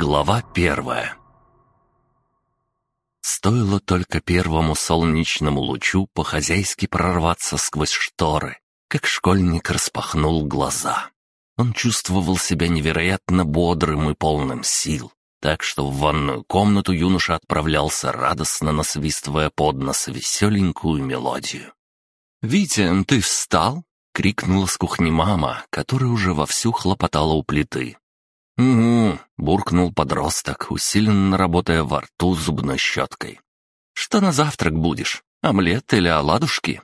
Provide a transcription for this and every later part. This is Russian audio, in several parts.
Глава первая Стоило только первому солнечному лучу по-хозяйски прорваться сквозь шторы, как школьник распахнул глаза. Он чувствовал себя невероятно бодрым и полным сил, так что в ванную комнату юноша отправлялся радостно насвистывая под нос веселенькую мелодию. «Витя, ты встал?» — крикнула с кухни мама, которая уже вовсю хлопотала у плиты. «Угу», — буркнул подросток, усиленно работая во рту зубной щеткой. «Что на завтрак будешь? Омлет или оладушки?»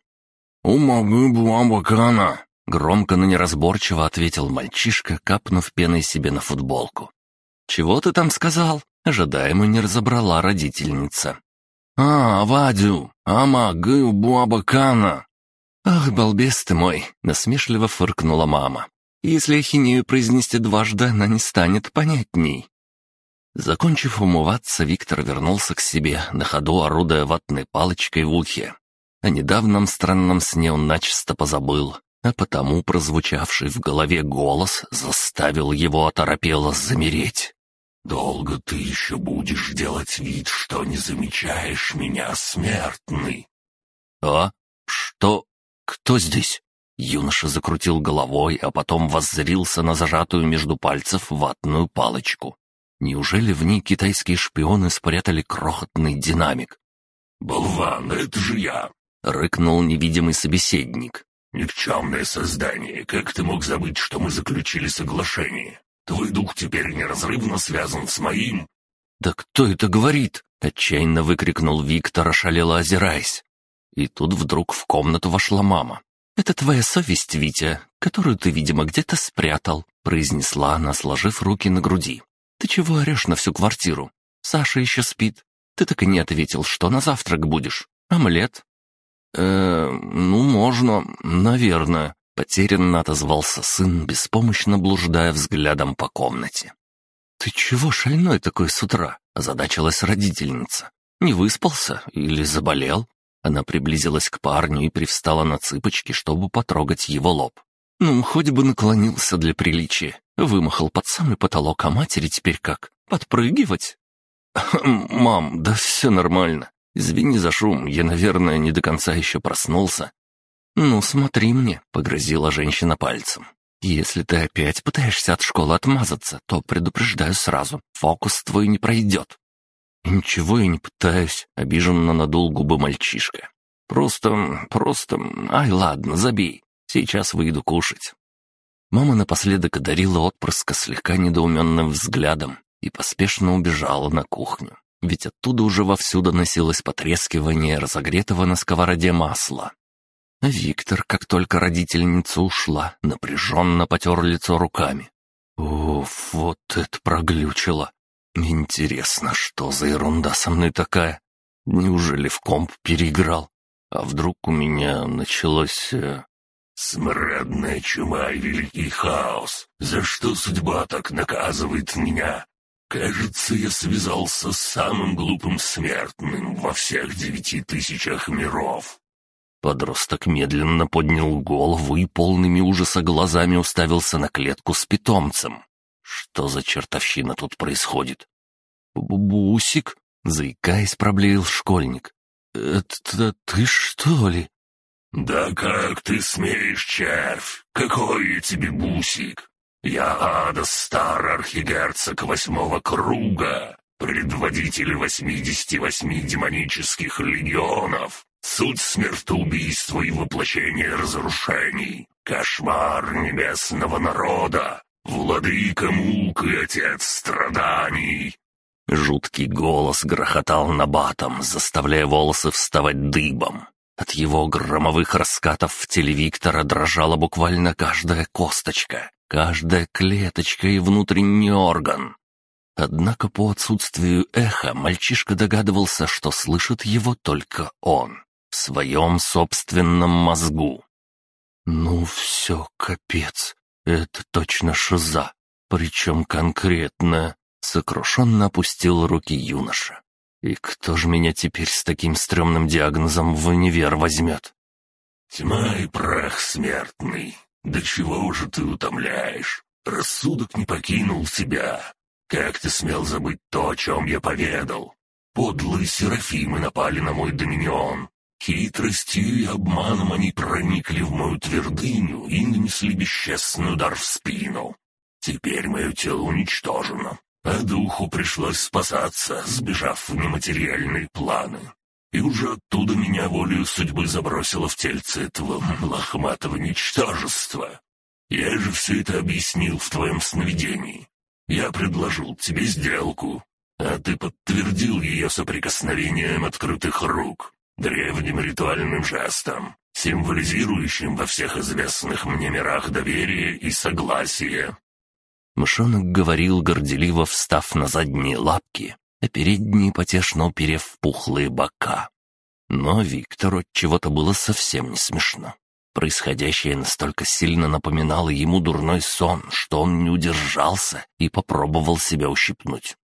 «Умогу буамбакана», — громко, но неразборчиво ответил мальчишка, капнув пеной себе на футболку. «Чего ты там сказал?» — ожидаемо не разобрала родительница. «А, Вадю, амагы буабакана». «Ах, балбес ты мой!» — насмешливо фыркнула мама. Если ахинею произнести дважды, она не станет понятней. Закончив умываться, Виктор вернулся к себе, на ходу орудуя ватной палочкой в ухе. О недавнем странном сне он начисто позабыл, а потому прозвучавший в голове голос заставил его оторопело замереть. «Долго ты еще будешь делать вид, что не замечаешь меня, смертный?» «А? Что? Кто здесь?» Юноша закрутил головой, а потом воззрился на зажатую между пальцев ватную палочку. Неужели в ней китайские шпионы спрятали крохотный динамик? «Болван, это же я!» — рыкнул невидимый собеседник. «Никчемное создание, как ты мог забыть, что мы заключили соглашение? Твой дух теперь неразрывно связан с моим?» «Да кто это говорит?» — отчаянно выкрикнул Виктор, ошалело озираясь. И тут вдруг в комнату вошла мама. «Это твоя совесть, Витя, которую ты, видимо, где-то спрятал», произнесла она, сложив руки на груди. «Ты чего орешь на всю квартиру? Саша еще спит. Ты так и не ответил, что на завтрак будешь. Омлет?» «Э, ну, можно, наверное», — потерянно отозвался сын, беспомощно блуждая взглядом по комнате. «Ты чего шальной такой с утра?» — озадачилась родительница. «Не выспался или заболел?» Она приблизилась к парню и привстала на цыпочки, чтобы потрогать его лоб. Ну, хоть бы наклонился для приличия. Вымахал под самый потолок, а матери теперь как? Подпрыгивать? «Мам, да все нормально. Извини за шум, я, наверное, не до конца еще проснулся». «Ну, смотри мне», — погрозила женщина пальцем. «Если ты опять пытаешься от школы отмазаться, то предупреждаю сразу, фокус твой не пройдет. «Ничего я не пытаюсь», — обиженно надул губы мальчишка. «Просто... просто... Ай, ладно, забей. Сейчас выйду кушать». Мама напоследок одарила отпрыска слегка недоуменным взглядом и поспешно убежала на кухню, ведь оттуда уже вовсю доносилось потрескивание разогретого на сковороде масла. А Виктор, как только родительница ушла, напряженно потер лицо руками. «Уф, вот это проглючило! Интересно, что за ерунда со мной такая? Неужели в комп переиграл? А вдруг у меня началось... Э... «Смрадная чума и великий хаос! За что судьба так наказывает меня? Кажется, я связался с самым глупым смертным во всех девяти тысячах миров». Подросток медленно поднял голову и полными ужаса глазами уставился на клетку с питомцем. Что за чертовщина тут происходит? «Бусик?» — заикаясь, проблеял школьник. «Это ты что ли?» «Да как ты смеешь, червь? Какой я тебе бусик? Я Ада Стар, архигерцог восьмого круга, предводитель восьмидесяти восьми демонических легионов, суть смертоубийства и воплощение разрушений, кошмар небесного народа, «Владыка мук и отец страданий!» Жуткий голос грохотал на батом, заставляя волосы вставать дыбом. От его громовых раскатов в теле Виктора дрожала буквально каждая косточка, каждая клеточка и внутренний орган. Однако по отсутствию эха мальчишка догадывался, что слышит его только он, в своем собственном мозгу. «Ну все, капец, это точно шиза, причем конкретно. Сокрушенно опустил руки юноша. И кто же меня теперь с таким стрёмным диагнозом в универ возьмет? Тьма и прах смертный. До чего уже ты утомляешь? Рассудок не покинул тебя. Как ты смел забыть то, о чем я поведал? Подлые серафимы напали на мой доминион. Хитростью и обманом они проникли в мою твердыню и нанесли бесчестный удар в спину. Теперь мое тело уничтожено, а духу пришлось спасаться, сбежав в нематериальные планы. И уже оттуда меня волею судьбы забросило в тельце этого лохматого ничтожества. Я же все это объяснил в твоем сновидении. Я предложил тебе сделку, а ты подтвердил ее соприкосновением открытых рук, древним ритуальным жестом, символизирующим во всех известных мне мирах доверие и согласие. Мышонок говорил, горделиво встав на задние лапки, а передние потешно уперев пухлые бока. Но Виктору от чего-то было совсем не смешно. Происходящее настолько сильно напоминало ему дурной сон, что он не удержался и попробовал себя ущипнуть.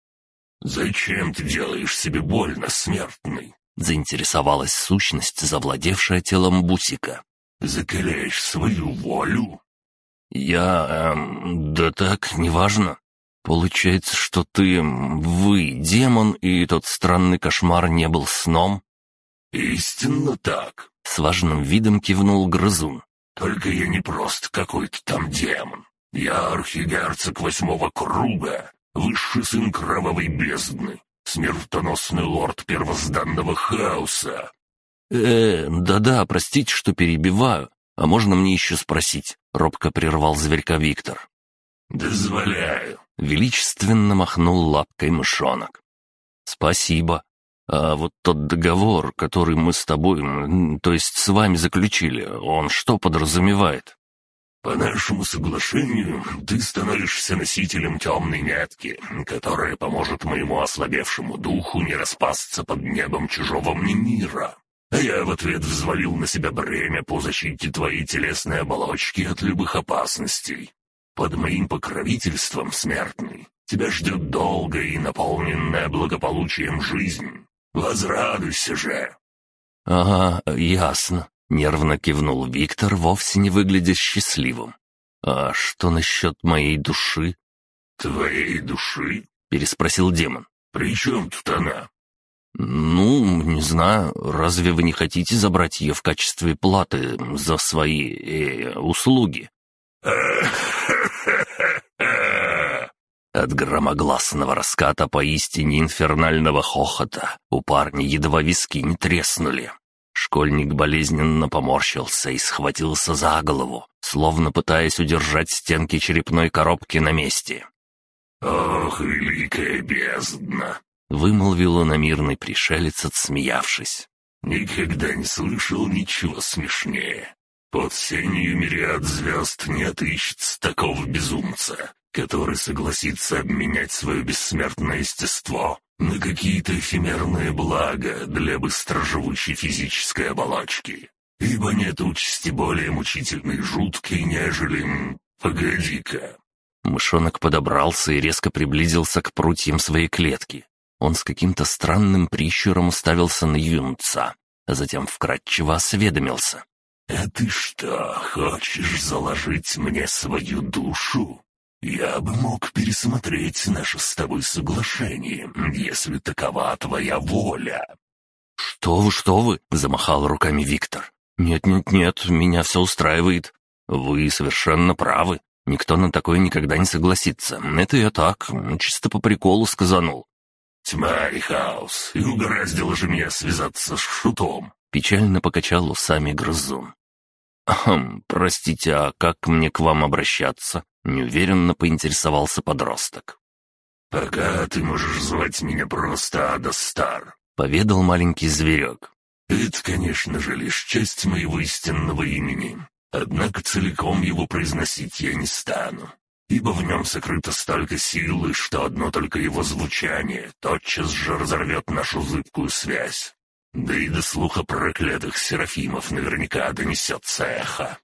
«Зачем ты делаешь себе больно, смертный?» — заинтересовалась сущность, завладевшая телом Бусика. «Закаляешь свою волю?» «Я... Эм, да так, неважно. Получается, что ты... вы демон, и тот странный кошмар не был сном?» «Истинно так», — с важным видом кивнул грызун. «Только я не просто какой-то там демон. Я архигерцог восьмого круга, высший сын кровавой бездны, смертоносный лорд первозданного хаоса». «Э, да-да, простите, что перебиваю. А можно мне еще спросить?» — робко прервал зверька Виктор. «Дозволяю», — величественно махнул лапкой мышонок. «Спасибо. А вот тот договор, который мы с тобой, то есть с вами заключили, он что подразумевает?» «По нашему соглашению ты становишься носителем темной метки, которая поможет моему ослабевшему духу не распасться под небом чужого мне мира. А я в ответ взвалил на себя бремя по защите твоей телесной оболочки от любых опасностей. Под моим покровительством, смертный, тебя ждет долгая и наполненная благополучием жизнь. Возрадуйся же!» «Ага, ясно», — нервно кивнул Виктор, вовсе не выглядя счастливым. «А что насчет моей души?» «Твоей души?» — переспросил демон. «При чем тут она?» «Ну, не знаю, разве вы не хотите забрать ее в качестве платы за свои э, услуги?» От громогласного раската поистине инфернального хохота у парня едва виски не треснули. Школьник болезненно поморщился и схватился за голову, словно пытаясь удержать стенки черепной коробки на месте. «Ох, великая бездна!» Вымолвил иномирный пришелец, отсмеявшись. «Никогда не слышал ничего смешнее. Под сенью мириад звезд не отыщется такого безумца, который согласится обменять свое бессмертное естество на какие-то эфемерные блага для быстроживущей физической оболочки. Ибо нет участи более мучительной и жуткой, нежели... Погоди-ка». Мышонок подобрался и резко приблизился к прутьям своей клетки. Он с каким-то странным прищуром уставился на юнца, а затем вкратчиво осведомился. «А ты что, хочешь заложить мне свою душу? Я бы мог пересмотреть наше с тобой соглашение, если такова твоя воля». «Что вы, что вы!» — замахал руками Виктор. «Нет-нет-нет, меня все устраивает. Вы совершенно правы. Никто на такое никогда не согласится. Это я так, чисто по приколу сказанул. «Тьма и хаос, и угораздило же меня связаться с шутом!» Печально покачал усами грызун. «Хм, простите, а как мне к вам обращаться?» Неуверенно поинтересовался подросток. «Пока ты можешь звать меня просто Ада Стар», — поведал маленький зверек. «Это, конечно же, лишь часть моего истинного имени, однако целиком его произносить я не стану ибо в нем сокрыто столько силы, что одно только его звучание тотчас же разорвет нашу зыбкую связь. Да и до слуха проклятых серафимов наверняка донесется эхо.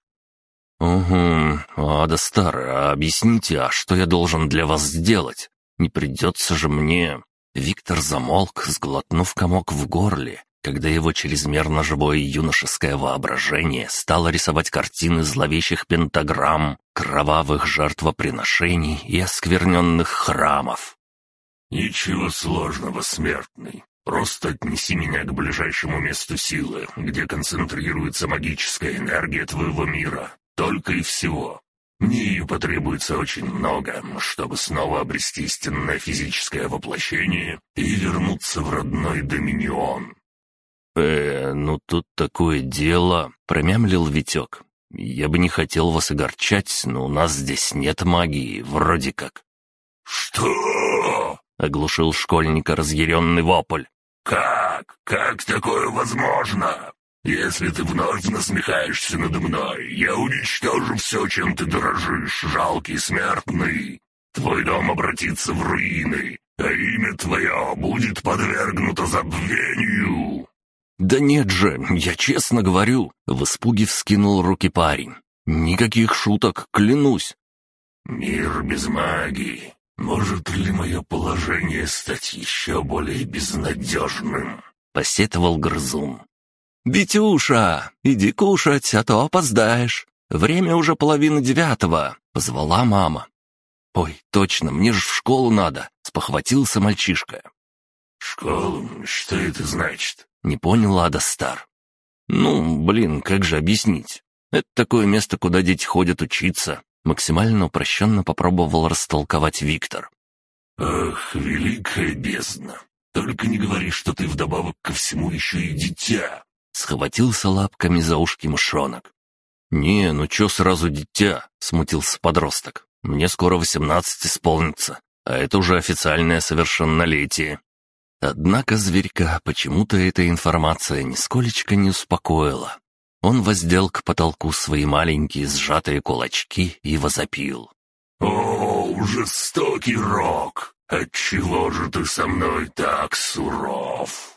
«Угу, Ада Стара, объясните, а что я должен для вас сделать? Не придется же мне...» Виктор замолк, сглотнув комок в горле, когда его чрезмерно живое юношеское воображение стало рисовать картины зловещих пентаграмм, кровавых жертвоприношений и оскверненных храмов. «Ничего сложного, смертный. Просто отнеси меня к ближайшему месту силы, где концентрируется магическая энергия твоего мира. Только и всего. Мне ее потребуется очень много, чтобы снова обрести истинное физическое воплощение и вернуться в родной Доминион». «Э, ну тут такое дело», — промямлил Витек. «Я бы не хотел вас огорчать, но у нас здесь нет магии, вроде как». «Что?» — оглушил школьника разъяренный вопль. «Как? Как такое возможно? Если ты вновь насмехаешься надо мной, я уничтожу все, чем ты дорожишь, жалкий смертный. Твой дом обратится в руины, а имя твое будет подвергнуто забвению». «Да нет же, я честно говорю!» — в испуге вскинул руки парень. «Никаких шуток, клянусь!» «Мир без магии. Может ли мое положение стать еще более безнадежным?» — посетовал грызун. «Витюша, иди кушать, а то опоздаешь. Время уже половина девятого», — позвала мама. «Ой, точно, мне же в школу надо», — спохватился мальчишка. «Школу? Что это значит?» Не понял Ада Стар. «Ну, блин, как же объяснить? Это такое место, куда дети ходят учиться», максимально упрощенно попробовал растолковать Виктор. «Ах, великая бездна! Только не говори, что ты вдобавок ко всему еще и дитя!» Схватился лапками за ушки мышонок. «Не, ну чё сразу дитя?» — смутился подросток. «Мне скоро восемнадцать исполнится, а это уже официальное совершеннолетие». Однако зверька почему-то эта информация нисколечко не успокоила. Он воздел к потолку свои маленькие сжатые кулачки и возопил. «О, жестокий рок! Отчего же ты со мной так суров?»